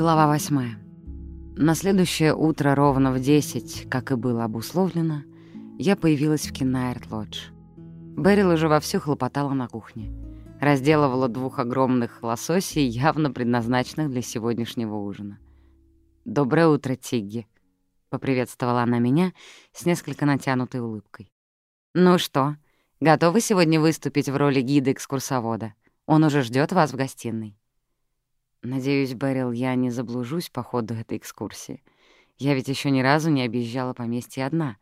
Глава восьмая. На следующее утро ровно в десять, как и было обусловлено, я появилась в Киннайрт-Лодж. Берил уже вовсю хлопотала на кухне. Разделывала двух огромных лососей, явно предназначенных для сегодняшнего ужина. «Доброе утро, Тигги», — поприветствовала она меня с несколько натянутой улыбкой. «Ну что, готовы сегодня выступить в роли гида-экскурсовода? Он уже ждет вас в гостиной». Надеюсь, Берил, я не заблужусь по ходу этой экскурсии. Я ведь еще ни разу не объезжала поместье одна,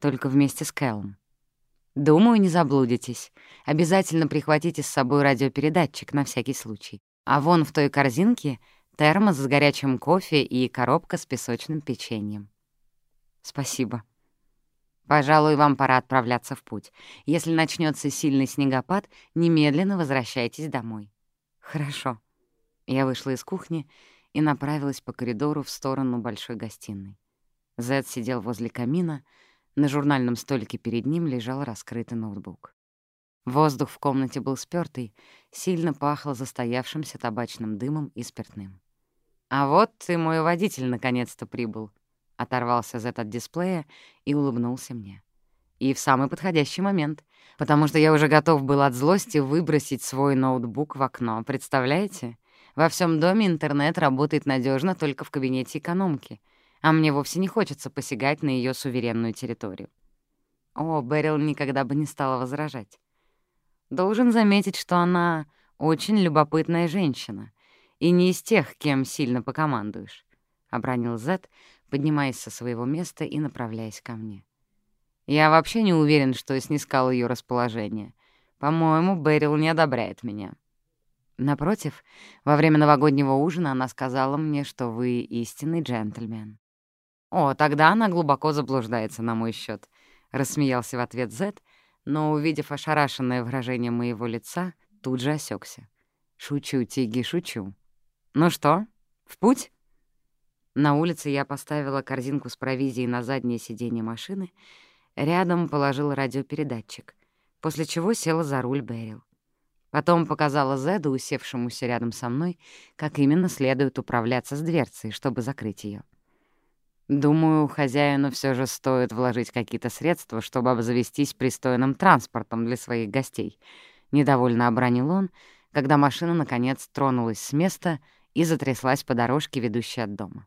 только вместе с Кэллом. Думаю, не заблудитесь. Обязательно прихватите с собой радиопередатчик на всякий случай. А вон в той корзинке термос с горячим кофе и коробка с песочным печеньем. Спасибо. Пожалуй, вам пора отправляться в путь. Если начнется сильный снегопад, немедленно возвращайтесь домой. Хорошо. Я вышла из кухни и направилась по коридору в сторону большой гостиной. Зед сидел возле камина, на журнальном столике перед ним лежал раскрытый ноутбук. Воздух в комнате был спёртый, сильно пахло застоявшимся табачным дымом и спиртным. «А вот и мой водитель наконец-то прибыл», — оторвался Зет от дисплея и улыбнулся мне. И в самый подходящий момент, потому что я уже готов был от злости выбросить свой ноутбук в окно, представляете? Во всем доме интернет работает надежно только в кабинете экономки, а мне вовсе не хочется посягать на ее суверенную территорию. О, Берил никогда бы не стала возражать. Должен заметить, что она очень любопытная женщина и не из тех, кем сильно покомандуешь, — обронил Зет, поднимаясь со своего места и направляясь ко мне. Я вообще не уверен, что снискал ее расположение. По-моему, Берил не одобряет меня. Напротив, во время новогоднего ужина она сказала мне, что вы истинный джентльмен. «О, тогда она глубоко заблуждается на мой счет, рассмеялся в ответ Зет, но, увидев ошарашенное выражение моего лица, тут же осекся. «Шучу, Тиги, шучу. Ну что, в путь?» На улице я поставила корзинку с провизией на заднее сиденье машины, рядом положила радиопередатчик, после чего села за руль Берил. Потом показала Зеду, усевшемуся рядом со мной, как именно следует управляться с дверцей, чтобы закрыть ее. Думаю, хозяину все же стоит вложить какие-то средства, чтобы обзавестись пристойным транспортом для своих гостей. Недовольно обронил он, когда машина, наконец, тронулась с места и затряслась по дорожке, ведущей от дома.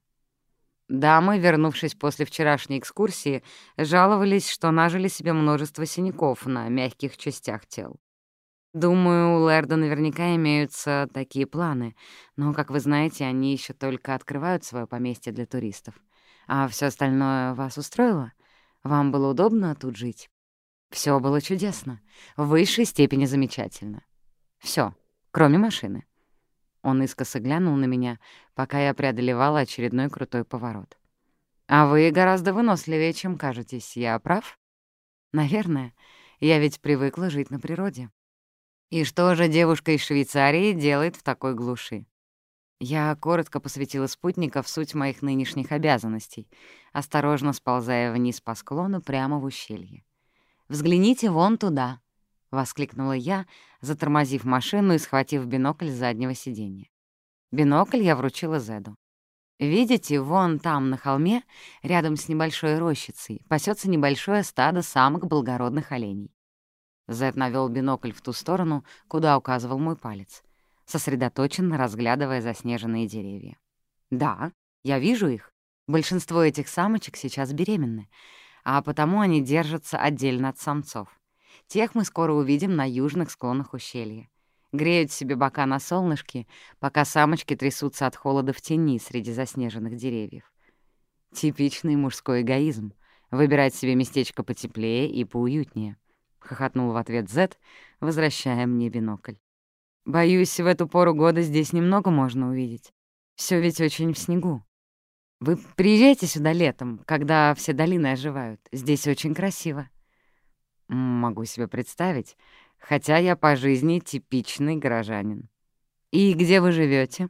Дамы, вернувшись после вчерашней экскурсии, жаловались, что нажили себе множество синяков на мягких частях тел. Думаю, у Лерда наверняка имеются такие планы, но, как вы знаете, они еще только открывают свое поместье для туристов. А все остальное вас устроило? Вам было удобно тут жить? Все было чудесно, в высшей степени замечательно. Все, кроме машины. Он искоса глянул на меня, пока я преодолевала очередной крутой поворот. «А вы гораздо выносливее, чем кажетесь. Я прав?» «Наверное. Я ведь привыкла жить на природе». И что же девушка из Швейцарии делает в такой глуши? Я коротко посвятила спутника в суть моих нынешних обязанностей, осторожно сползая вниз по склону прямо в ущелье. «Взгляните вон туда!» — воскликнула я, затормозив машину и схватив бинокль с заднего сиденья. Бинокль я вручила Зеду. «Видите, вон там, на холме, рядом с небольшой рощицей, пасется небольшое стадо самых благородных оленей. Зед навел бинокль в ту сторону, куда указывал мой палец, сосредоточенно разглядывая заснеженные деревья. «Да, я вижу их. Большинство этих самочек сейчас беременны, а потому они держатся отдельно от самцов. Тех мы скоро увидим на южных склонах ущелья. Греют себе бока на солнышке, пока самочки трясутся от холода в тени среди заснеженных деревьев. Типичный мужской эгоизм — выбирать себе местечко потеплее и поуютнее —— хохотнул в ответ Зет, возвращая мне бинокль. «Боюсь, в эту пору года здесь немного можно увидеть. Все ведь очень в снегу. Вы приезжайте сюда летом, когда все долины оживают. Здесь очень красиво». «Могу себе представить, хотя я по жизни типичный горожанин». «И где вы живете?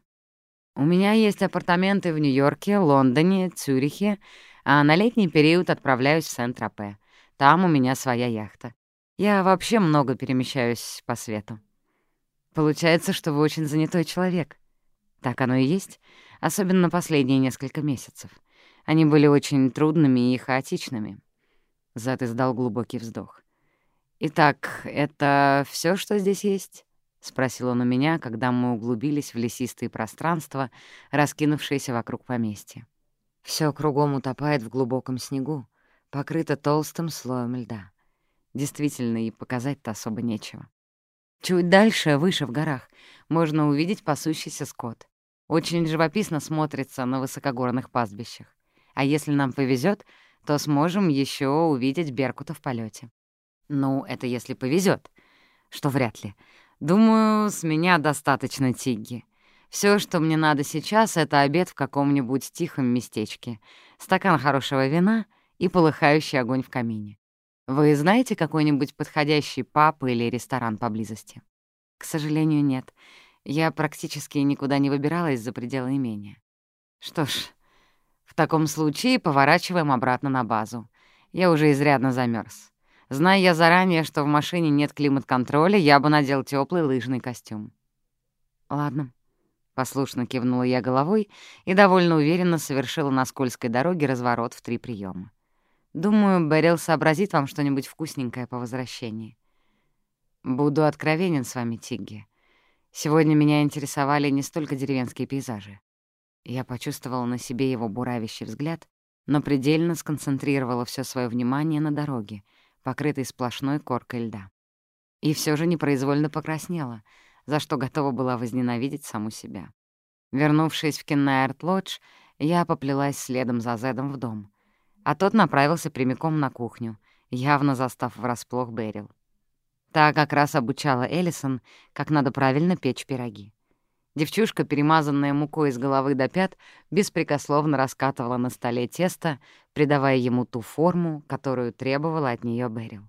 «У меня есть апартаменты в Нью-Йорке, Лондоне, Цюрихе, а на летний период отправляюсь в Сент-Тропе. Там у меня своя яхта. Я вообще много перемещаюсь по свету. Получается, что вы очень занятой человек. Так оно и есть. особенно последние несколько месяцев. Они были очень трудными и хаотичными. Зад издал глубокий вздох. «Итак, это все, что здесь есть?» — спросил он у меня, когда мы углубились в лесистые пространства, раскинувшиеся вокруг поместья. Все кругом утопает в глубоком снегу, покрыто толстым слоем льда. Действительно, и показать-то особо нечего. Чуть дальше, выше в горах, можно увидеть пасущийся скот. Очень живописно смотрится на высокогорных пастбищах. А если нам повезет, то сможем еще увидеть Беркута в полете. Ну, это если повезет, что вряд ли. Думаю, с меня достаточно Тигги. Все, что мне надо сейчас, — это обед в каком-нибудь тихом местечке, стакан хорошего вина и полыхающий огонь в камине. Вы знаете какой-нибудь подходящий паб или ресторан поблизости? К сожалению, нет. Я практически никуда не выбиралась за пределы имения. Что ж, в таком случае поворачиваем обратно на базу. Я уже изрядно замерз. Зная я заранее, что в машине нет климат-контроля, я бы надел теплый лыжный костюм. «Ладно», — послушно кивнула я головой и довольно уверенно совершила на скользкой дороге разворот в три приема. «Думаю, Берил сообразит вам что-нибудь вкусненькое по возвращении». «Буду откровенен с вами, Тигги. Сегодня меня интересовали не столько деревенские пейзажи. Я почувствовала на себе его буравящий взгляд, но предельно сконцентрировала все свое внимание на дороге — покрытой сплошной коркой льда. И все же непроизвольно покраснела, за что готова была возненавидеть саму себя. Вернувшись в Кеннаерт-Лодж, я поплелась следом за Зедом в дом, а тот направился прямиком на кухню, явно застав врасплох Берил. Та как раз обучала Эллисон, как надо правильно печь пироги. Девчушка, перемазанная мукой с головы до пят, беспрекословно раскатывала на столе тесто, придавая ему ту форму, которую требовала от нее Берил.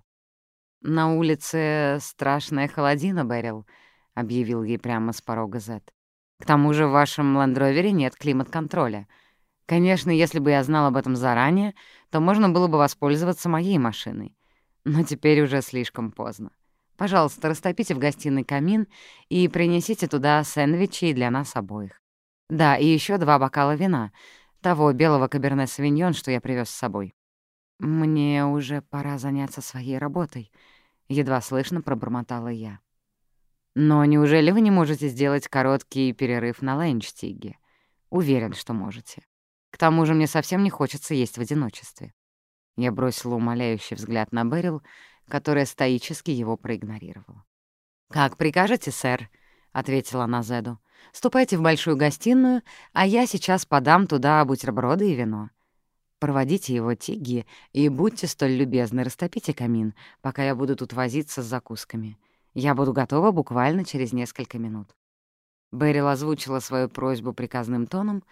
«На улице страшная холодина, Берил», — объявил ей прямо с порога Зет. «К тому же в вашем ландровере нет климат-контроля. Конечно, если бы я знал об этом заранее, то можно было бы воспользоваться моей машиной. Но теперь уже слишком поздно. Пожалуйста, растопите в гостиной камин и принесите туда сэндвичи для нас обоих. Да, и еще два бокала вина, того белого каберне-савиньон, что я привез с собой. Мне уже пора заняться своей работой, едва слышно пробормотала я. Но неужели вы не можете сделать короткий перерыв на Тигги? Уверен, что можете. К тому же мне совсем не хочется есть в одиночестве. Я бросила умоляющий взгляд на Берил, которая стоически его проигнорировала. «Как прикажете, сэр?» — ответила она Зеду. «Ступайте в большую гостиную, а я сейчас подам туда бутерброды и вино. Проводите его, Тигги, и будьте столь любезны, растопите камин, пока я буду тут возиться с закусками. Я буду готова буквально через несколько минут». Берил озвучила свою просьбу приказным тоном,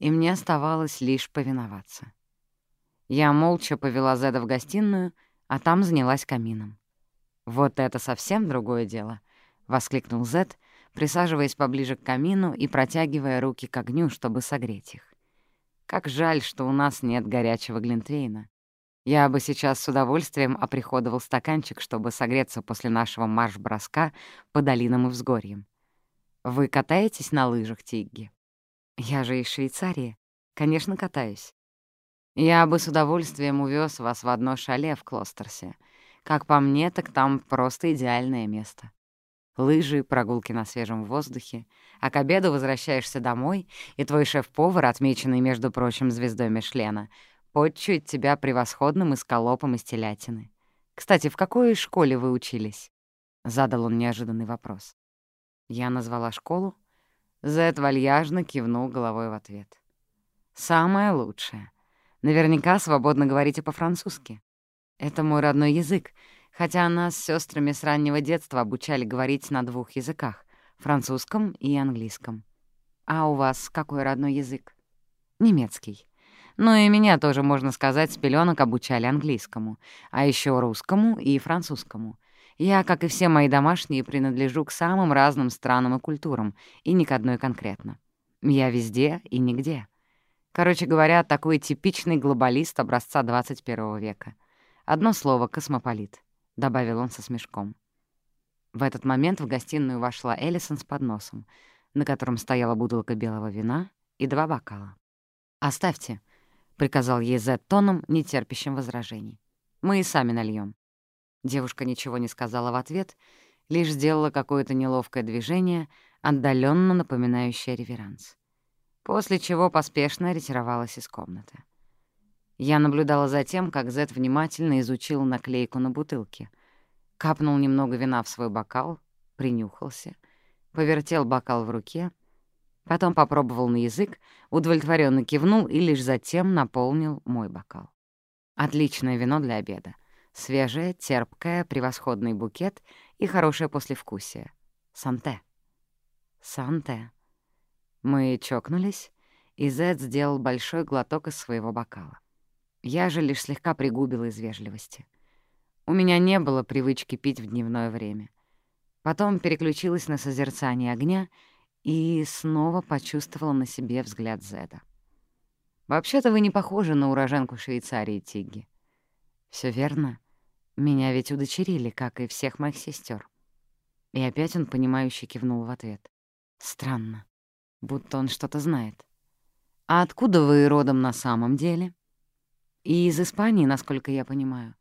и мне оставалось лишь повиноваться. Я молча повела Зеда в гостиную — а там занялась камином. «Вот это совсем другое дело!» — воскликнул Зет, присаживаясь поближе к камину и протягивая руки к огню, чтобы согреть их. «Как жаль, что у нас нет горячего глинтвейна. Я бы сейчас с удовольствием оприходовал стаканчик, чтобы согреться после нашего марш-броска по долинам и взгорьям. Вы катаетесь на лыжах, Тигги? Я же из Швейцарии. Конечно, катаюсь. Я бы с удовольствием увез вас в одно шале в Клостерсе. Как по мне, так там просто идеальное место. Лыжи, прогулки на свежем воздухе, а к обеду возвращаешься домой, и твой шеф-повар, отмеченный, между прочим, звездой Мишлена, подчует тебя превосходным эскалопом из телятины. Кстати, в какой школе вы учились? Задал он неожиданный вопрос. Я назвала школу. Зет вальяжно кивнул головой в ответ. «Самое лучшее. Наверняка свободно говорите по-французски. Это мой родной язык, хотя нас с сестрами с раннего детства обучали говорить на двух языках — французском и английском. А у вас какой родной язык? Немецкий. Ну и меня тоже, можно сказать, с пелёнок обучали английскому, а еще русскому и французскому. Я, как и все мои домашние, принадлежу к самым разным странам и культурам, и ни к одной конкретно. Я везде и нигде. Короче говоря, такой типичный глобалист образца 21 века. Одно слово — космополит, — добавил он со смешком. В этот момент в гостиную вошла Эллисон с подносом, на котором стояла бутылка белого вина и два бокала. «Оставьте», — приказал ей Зет тоном, нетерпящим возражений. «Мы и сами нальем. Девушка ничего не сказала в ответ, лишь сделала какое-то неловкое движение, отдаленно напоминающее реверанс. После чего поспешно ретировалась из комнаты. Я наблюдала за тем, как Зет внимательно изучил наклейку на бутылке. Капнул немного вина в свой бокал, принюхался, повертел бокал в руке, потом попробовал на язык, удовлетворенно кивнул и лишь затем наполнил мой бокал. Отличное вино для обеда. Свежее, терпкое, превосходный букет и хорошее послевкусие. Санте. Санте. Мы чокнулись, и Зед сделал большой глоток из своего бокала. Я же лишь слегка пригубила из вежливости. У меня не было привычки пить в дневное время. Потом переключилась на созерцание огня и снова почувствовала на себе взгляд Зеда. «Вообще-то вы не похожи на уроженку Швейцарии, Тигги». Все верно. Меня ведь удочерили, как и всех моих сестер. И опять он, понимающе кивнул в ответ. Странно. Будто он что-то знает. «А откуда вы родом на самом деле?» И из Испании, насколько я понимаю.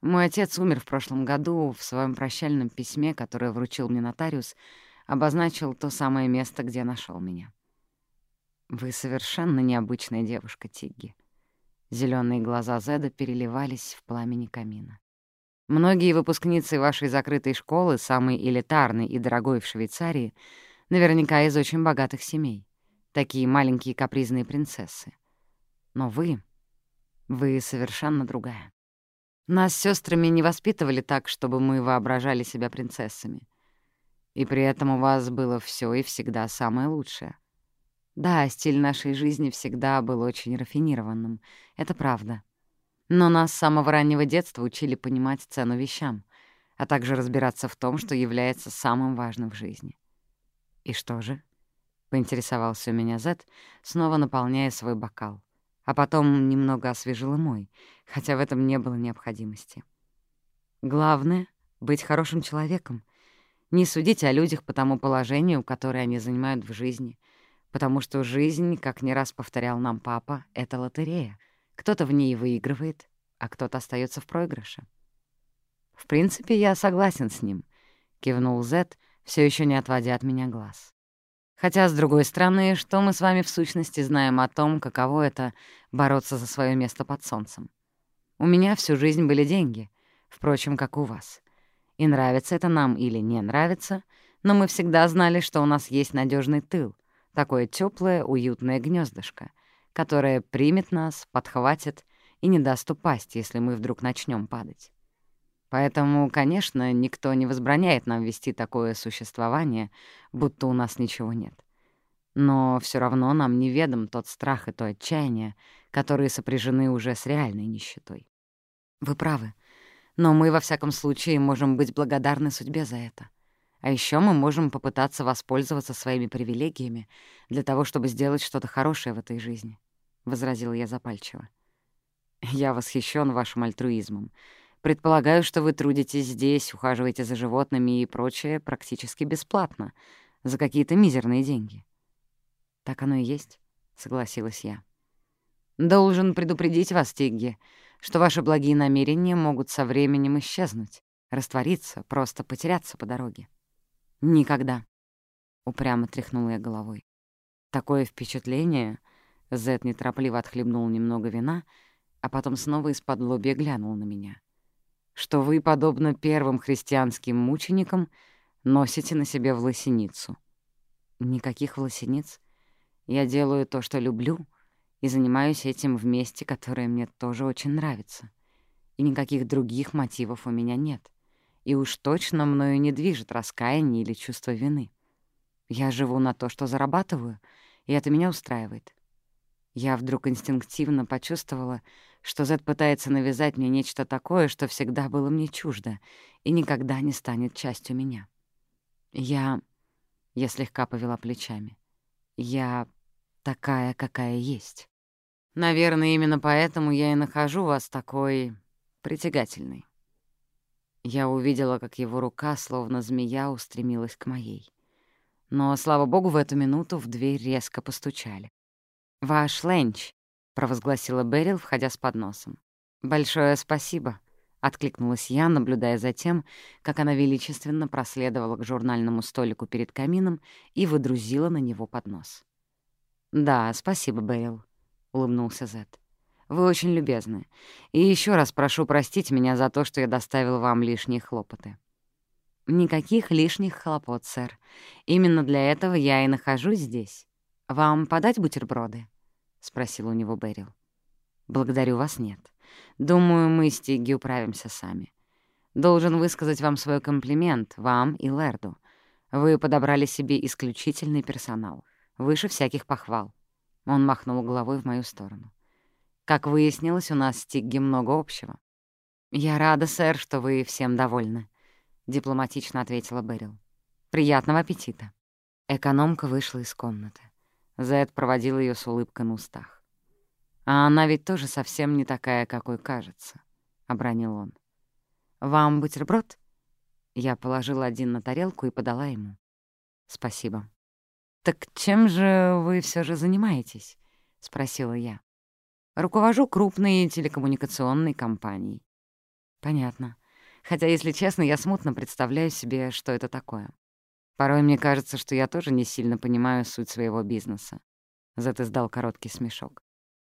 Мой отец умер в прошлом году. В своем прощальном письме, которое вручил мне нотариус, обозначил то самое место, где нашел меня. Вы совершенно необычная девушка, Тигги. Зеленые глаза Зеда переливались в пламени камина. Многие выпускницы вашей закрытой школы, самой элитарной и дорогой в Швейцарии, наверняка из очень богатых семей. Такие маленькие капризные принцессы. Но вы вы совершенно другая. Нас с сестрами не воспитывали так, чтобы мы воображали себя принцессами. И при этом у вас было все и всегда самое лучшее. Да, стиль нашей жизни всегда был очень рафинированным, это правда. Но нас с самого раннего детства учили понимать цену вещам, а также разбираться в том, что является самым важным в жизни. «И что же?» — поинтересовался у меня Зет, снова наполняя свой бокал а потом немного освежила мой, хотя в этом не было необходимости. Главное — быть хорошим человеком, не судить о людях по тому положению, которое они занимают в жизни, потому что жизнь, как не раз повторял нам папа, — это лотерея. Кто-то в ней выигрывает, а кто-то остается в проигрыше. «В принципе, я согласен с ним», — кивнул Зет, все еще не отводя от меня глаз. Хотя, с другой стороны, что мы с вами в сущности знаем о том, каково это — бороться за свое место под солнцем? У меня всю жизнь были деньги, впрочем, как у вас. И нравится это нам или не нравится, но мы всегда знали, что у нас есть надежный тыл, такое теплое, уютное гнездышко, которое примет нас, подхватит и не даст упасть, если мы вдруг начнем падать. Поэтому, конечно, никто не возбраняет нам вести такое существование, будто у нас ничего нет. Но все равно нам неведом тот страх и то отчаяние, которые сопряжены уже с реальной нищетой. Вы правы, но мы, во всяком случае, можем быть благодарны судьбе за это. А еще мы можем попытаться воспользоваться своими привилегиями для того, чтобы сделать что-то хорошее в этой жизни, — возразила я запальчиво. Я восхищен вашим альтруизмом. Предполагаю, что вы трудитесь здесь, ухаживаете за животными и прочее практически бесплатно, за какие-то мизерные деньги. Так оно и есть, — согласилась я. Должен предупредить вас, Тигги, что ваши благие намерения могут со временем исчезнуть, раствориться, просто потеряться по дороге. Никогда. Упрямо тряхнула я головой. Такое впечатление... Зет неторопливо отхлебнул немного вина, а потом снова из-под лобья глянул на меня что вы, подобно первым христианским мученикам, носите на себе власеницу. Никаких власениц. Я делаю то, что люблю, и занимаюсь этим в месте, которое мне тоже очень нравится. И никаких других мотивов у меня нет. И уж точно мною не движет раскаяние или чувство вины. Я живу на то, что зарабатываю, и это меня устраивает. Я вдруг инстинктивно почувствовала, что Зет пытается навязать мне нечто такое, что всегда было мне чуждо и никогда не станет частью меня. Я... Я слегка повела плечами. Я такая, какая есть. Наверное, именно поэтому я и нахожу вас такой притягательной. Я увидела, как его рука, словно змея, устремилась к моей. Но, слава богу, в эту минуту в дверь резко постучали. «Ваш ленч», — провозгласила Берил, входя с подносом. «Большое спасибо», — откликнулась я, наблюдая за тем, как она величественно проследовала к журнальному столику перед камином и выдрузила на него поднос. «Да, спасибо, Берил», — улыбнулся Зет. «Вы очень любезны. И еще раз прошу простить меня за то, что я доставил вам лишние хлопоты». «Никаких лишних хлопот, сэр. Именно для этого я и нахожусь здесь. Вам подать бутерброды?» — спросил у него Берил. «Благодарю вас, нет. Думаю, мы с Тигги управимся сами. Должен высказать вам свой комплимент, вам и Лерду. Вы подобрали себе исключительный персонал, выше всяких похвал». Он махнул головой в мою сторону. «Как выяснилось, у нас с Тигги много общего. Я рада, сэр, что вы всем довольны». — дипломатично ответила Берил. «Приятного аппетита». Экономка вышла из комнаты. Зед проводил ее с улыбкой на устах. «А она ведь тоже совсем не такая, какой кажется», — обронил он. «Вам бутерброд?» Я положила один на тарелку и подала ему. «Спасибо». «Так чем же вы все же занимаетесь?» — спросила я. «Руковожу крупной телекоммуникационной компанией». «Понятно хотя, если честно, я смутно представляю себе, что это такое. Порой мне кажется, что я тоже не сильно понимаю суть своего бизнеса. Зет издал короткий смешок.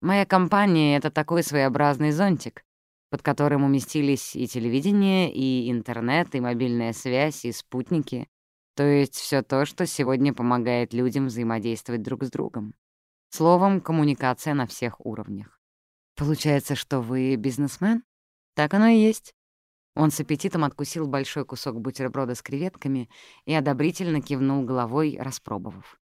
Моя компания — это такой своеобразный зонтик, под которым уместились и телевидение, и интернет, и мобильная связь, и спутники, то есть все то, что сегодня помогает людям взаимодействовать друг с другом. Словом, коммуникация на всех уровнях. Получается, что вы бизнесмен? Так оно и есть. Он с аппетитом откусил большой кусок бутерброда с креветками и одобрительно кивнул головой, распробовав.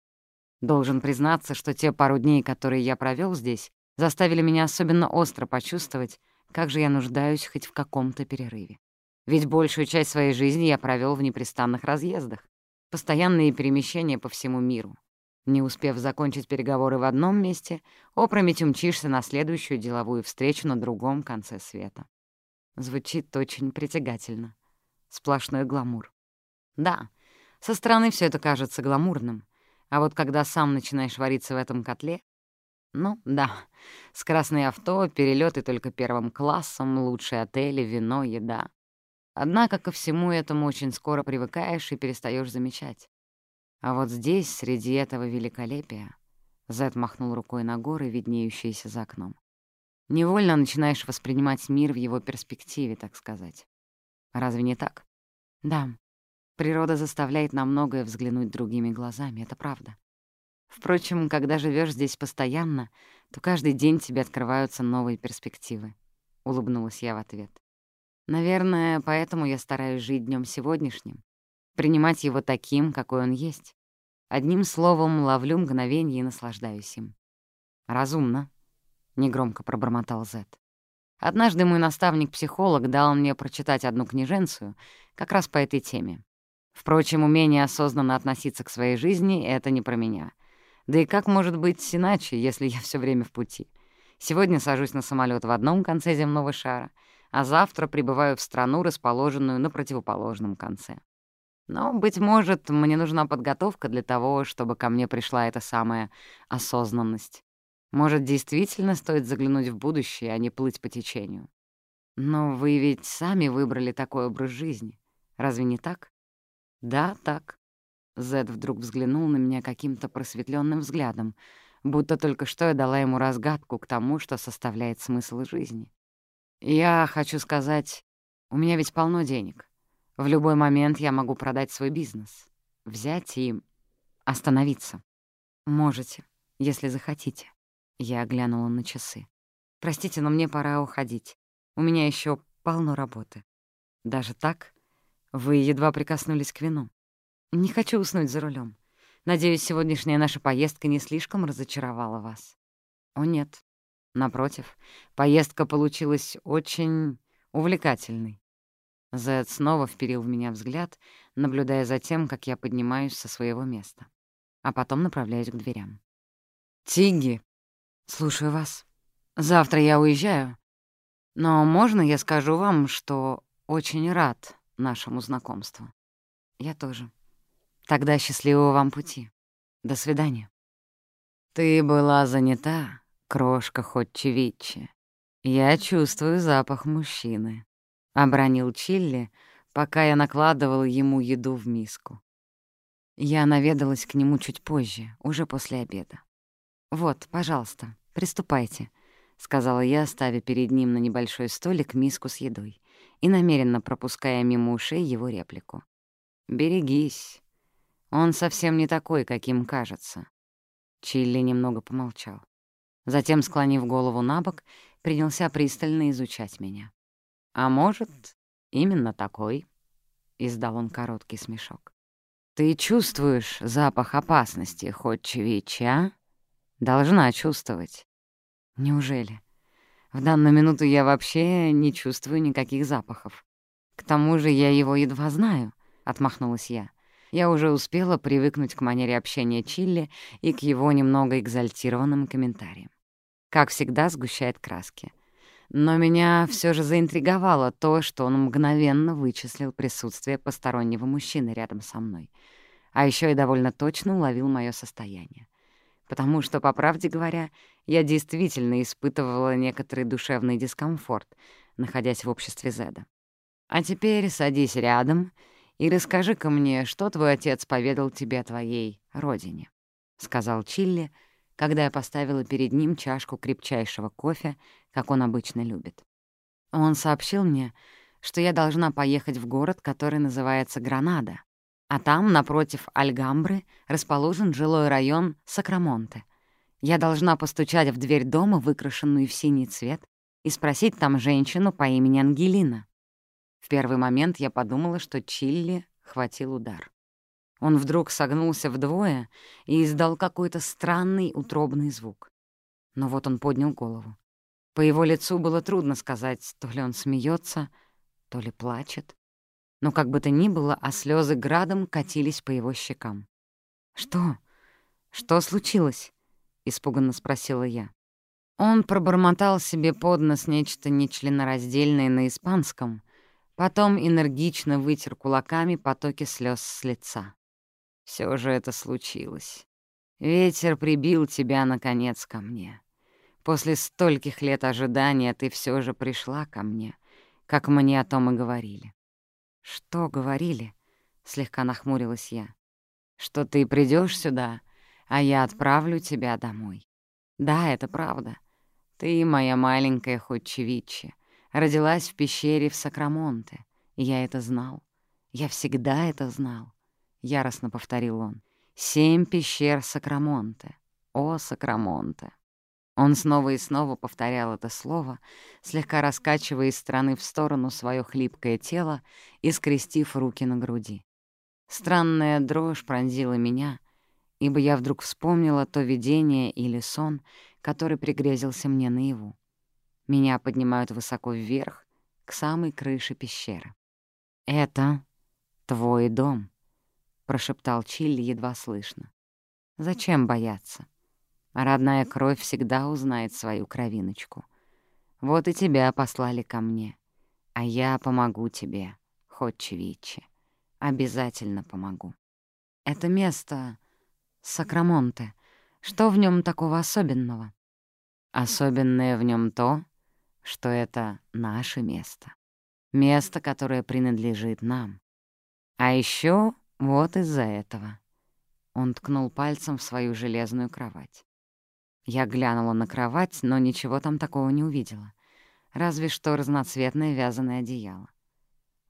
Должен признаться, что те пару дней, которые я провел здесь, заставили меня особенно остро почувствовать, как же я нуждаюсь хоть в каком-то перерыве. Ведь большую часть своей жизни я провел в непрестанных разъездах, постоянные перемещения по всему миру. Не успев закончить переговоры в одном месте, опрометью мчишься на следующую деловую встречу на другом конце света. Звучит очень притягательно. Сплошной гламур. Да, со стороны все это кажется гламурным, а вот когда сам начинаешь вариться в этом котле... Ну, да, скоростные авто, перелеты только первым классом, лучшие отели, вино, еда. Однако ко всему этому очень скоро привыкаешь и перестаешь замечать. А вот здесь, среди этого великолепия, Зет махнул рукой на горы, виднеющиеся за окном. Невольно начинаешь воспринимать мир в его перспективе, так сказать. Разве не так? Да. Природа заставляет на многое взглянуть другими глазами, это правда. Впрочем, когда живешь здесь постоянно, то каждый день тебе открываются новые перспективы. Улыбнулась я в ответ. Наверное, поэтому я стараюсь жить днем сегодняшним, принимать его таким, какой он есть. Одним словом, ловлю мгновение и наслаждаюсь им. Разумно, — негромко пробормотал Зет. «Однажды мой наставник-психолог дал мне прочитать одну книженцию как раз по этой теме. Впрочем, умение осознанно относиться к своей жизни — это не про меня. Да и как может быть иначе, если я все время в пути? Сегодня сажусь на самолет в одном конце земного шара, а завтра прибываю в страну, расположенную на противоположном конце. Но, быть может, мне нужна подготовка для того, чтобы ко мне пришла эта самая осознанность. Может, действительно стоит заглянуть в будущее, а не плыть по течению. Но вы ведь сами выбрали такой образ жизни. Разве не так? Да, так. Зед вдруг взглянул на меня каким-то просветленным взглядом, будто только что я дала ему разгадку к тому, что составляет смысл жизни. Я хочу сказать, у меня ведь полно денег. В любой момент я могу продать свой бизнес, взять и остановиться. Можете, если захотите. Я оглянула на часы. «Простите, но мне пора уходить. У меня еще полно работы». «Даже так? Вы едва прикоснулись к вину. Не хочу уснуть за рулем. Надеюсь, сегодняшняя наша поездка не слишком разочаровала вас». «О, нет. Напротив, поездка получилась очень увлекательной». Зед снова вперил в меня взгляд, наблюдая за тем, как я поднимаюсь со своего места, а потом направляюсь к дверям. «Тигги!» «Слушаю вас. Завтра я уезжаю. Но можно я скажу вам, что очень рад нашему знакомству?» «Я тоже. Тогда счастливого вам пути. До свидания». «Ты была занята, крошка Ходчевичи. Я чувствую запах мужчины», — обронил Чилли, пока я накладывал ему еду в миску. Я наведалась к нему чуть позже, уже после обеда. «Вот, пожалуйста, приступайте», — сказала я, ставя перед ним на небольшой столик миску с едой и намеренно пропуская мимо ушей его реплику. «Берегись. Он совсем не такой, каким кажется». Чилли немного помолчал. Затем, склонив голову на бок, принялся пристально изучать меня. «А может, именно такой?» — издал он короткий смешок. «Ты чувствуешь запах опасности, Ходчевич, а?» «Должна чувствовать». «Неужели? В данную минуту я вообще не чувствую никаких запахов. К тому же я его едва знаю», — отмахнулась я. Я уже успела привыкнуть к манере общения Чилли и к его немного экзальтированным комментариям. Как всегда, сгущает краски. Но меня все же заинтриговало то, что он мгновенно вычислил присутствие постороннего мужчины рядом со мной. А еще и довольно точно уловил мое состояние. Потому что, по правде говоря, я действительно испытывала некоторый душевный дискомфорт, находясь в обществе Зеда. «А теперь садись рядом и расскажи-ка мне, что твой отец поведал тебе о твоей родине», — сказал Чилли, когда я поставила перед ним чашку крепчайшего кофе, как он обычно любит. Он сообщил мне, что я должна поехать в город, который называется Гранада, а там, напротив Альгамбры, расположен жилой район Сакрамонте. Я должна постучать в дверь дома, выкрашенную в синий цвет, и спросить там женщину по имени Ангелина. В первый момент я подумала, что Чилли хватил удар. Он вдруг согнулся вдвое и издал какой-то странный утробный звук. Но вот он поднял голову. По его лицу было трудно сказать, то ли он смеется, то ли плачет. Но как бы то ни было, а слезы градом катились по его щекам. «Что? Что случилось?» — испуганно спросила я. Он пробормотал себе под нос нечто нечленораздельное на испанском, Потом энергично вытер кулаками потоки слез с лица. Все же это случилось. Ветер прибил тебя, наконец, ко мне. После стольких лет ожидания ты все же пришла ко мне, как мне о том и говорили. «Что говорили?» — слегка нахмурилась я. «Что ты придешь сюда, а я отправлю тебя домой. Да, это правда. Ты моя маленькая Ходчевичи, Родилась в пещере в Сакрамонте. Я это знал. Я всегда это знал. Яростно повторил он. Семь пещер Сакрамонте. О, Сакрамонте. Он снова и снова повторял это слово, слегка раскачивая из стороны в сторону свое хлипкое тело и скрестив руки на груди. Странная дрожь пронзила меня, ибо я вдруг вспомнила то видение или сон, который пригрезился мне наяву. Меня поднимают высоко вверх, к самой крыше пещеры. «Это твой дом», — прошептал Чилли едва слышно. «Зачем бояться? Родная кровь всегда узнает свою кровиночку. Вот и тебя послали ко мне, а я помогу тебе, Ходчевичи. Обязательно помогу. Это место — Сакрамонте. Что в нем такого особенного? Особенное в нем то, что это наше место. Место, которое принадлежит нам. А еще вот из-за этого. Он ткнул пальцем в свою железную кровать. Я глянула на кровать, но ничего там такого не увидела. Разве что разноцветное вязаное одеяло.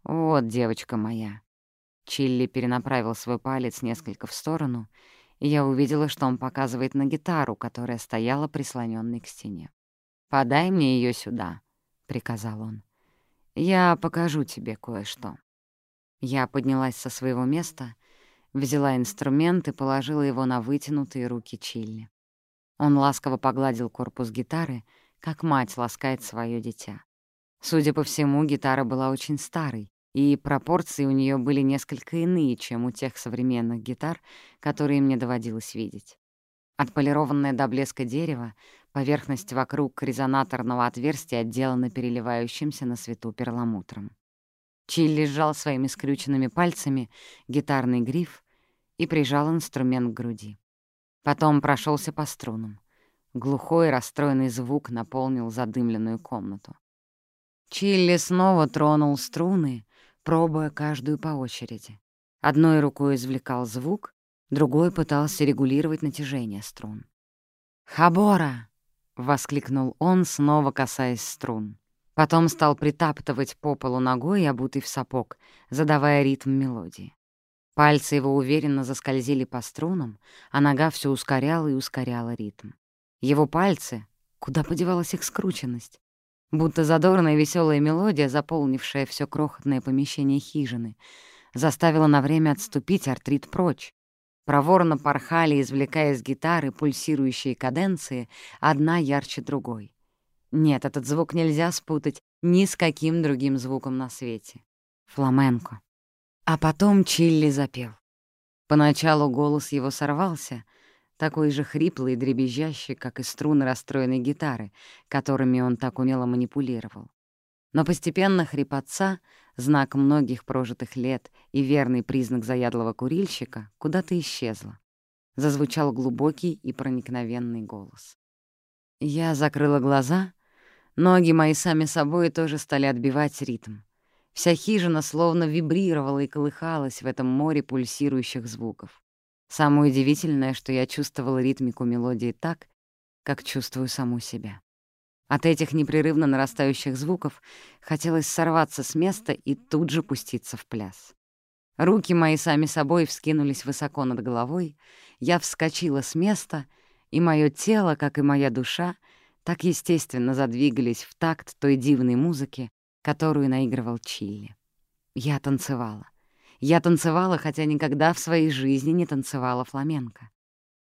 «Вот, девочка моя». Чилли перенаправил свой палец несколько в сторону, и я увидела, что он показывает на гитару, которая стояла прислонённой к стене. «Подай мне ее сюда», — приказал он. «Я покажу тебе кое-что». Я поднялась со своего места, взяла инструмент и положила его на вытянутые руки Чилли. Он ласково погладил корпус гитары, как мать ласкает свое дитя. Судя по всему, гитара была очень старой, и пропорции у нее были несколько иные, чем у тех современных гитар, которые мне доводилось видеть. Отполированное до блеска дерево, поверхность вокруг резонаторного отверстия отделана переливающимся на свету перламутром. Чилли сжал своими скрюченными пальцами гитарный гриф и прижал инструмент к груди. Потом прошелся по струнам. Глухой расстроенный звук наполнил задымленную комнату. Чилли снова тронул струны, пробуя каждую по очереди. Одной рукой извлекал звук, другой пытался регулировать натяжение струн. «Хабора!» — воскликнул он, снова касаясь струн. Потом стал притаптывать по полу ногой, обутый в сапог, задавая ритм мелодии. Пальцы его уверенно заскользили по струнам, а нога все ускоряла и ускоряла ритм. Его пальцы, куда подевалась их скрученность? Будто задорная веселая мелодия, заполнившая все крохотное помещение хижины, заставила на время отступить артрит прочь. Проворно порхали, извлекая из гитары пульсирующие каденции, одна ярче другой. Нет, этот звук нельзя спутать ни с каким другим звуком на свете. Фламенко. А потом Чилли запел. Поначалу голос его сорвался, такой же хриплый и дребезжащий, как и струны расстроенной гитары, которыми он так умело манипулировал. Но постепенно хрипотца, знак многих прожитых лет и верный признак заядлого курильщика, куда-то исчезла. Зазвучал глубокий и проникновенный голос. Я закрыла глаза — Ноги мои сами собой тоже стали отбивать ритм. Вся хижина словно вибрировала и колыхалась в этом море пульсирующих звуков. Самое удивительное, что я чувствовала ритмику мелодии так, как чувствую саму себя. От этих непрерывно нарастающих звуков хотелось сорваться с места и тут же пуститься в пляс. Руки мои сами собой вскинулись высоко над головой, я вскочила с места, и мое тело, как и моя душа, так естественно задвигались в такт той дивной музыки, которую наигрывал Чилли. Я танцевала. Я танцевала, хотя никогда в своей жизни не танцевала фламенко.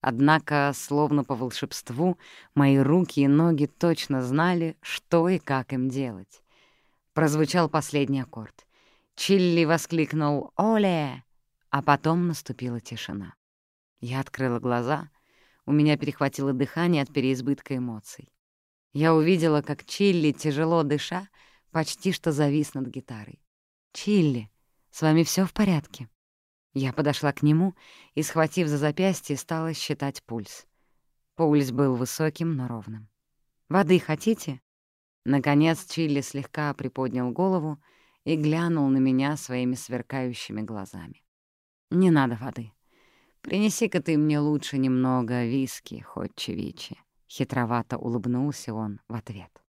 Однако, словно по волшебству, мои руки и ноги точно знали, что и как им делать. Прозвучал последний аккорд. Чилли воскликнул «Оле!», а потом наступила тишина. Я открыла глаза, у меня перехватило дыхание от переизбытка эмоций. Я увидела, как Чилли, тяжело дыша, почти что завис над гитарой. «Чилли, с вами все в порядке?» Я подошла к нему и, схватив за запястье, стала считать пульс. Пульс был высоким, но ровным. «Воды хотите?» Наконец Чилли слегка приподнял голову и глянул на меня своими сверкающими глазами. «Не надо воды. Принеси-ка ты мне лучше немного виски, хоть чевичи». Хитровато улыбнулся он в ответ.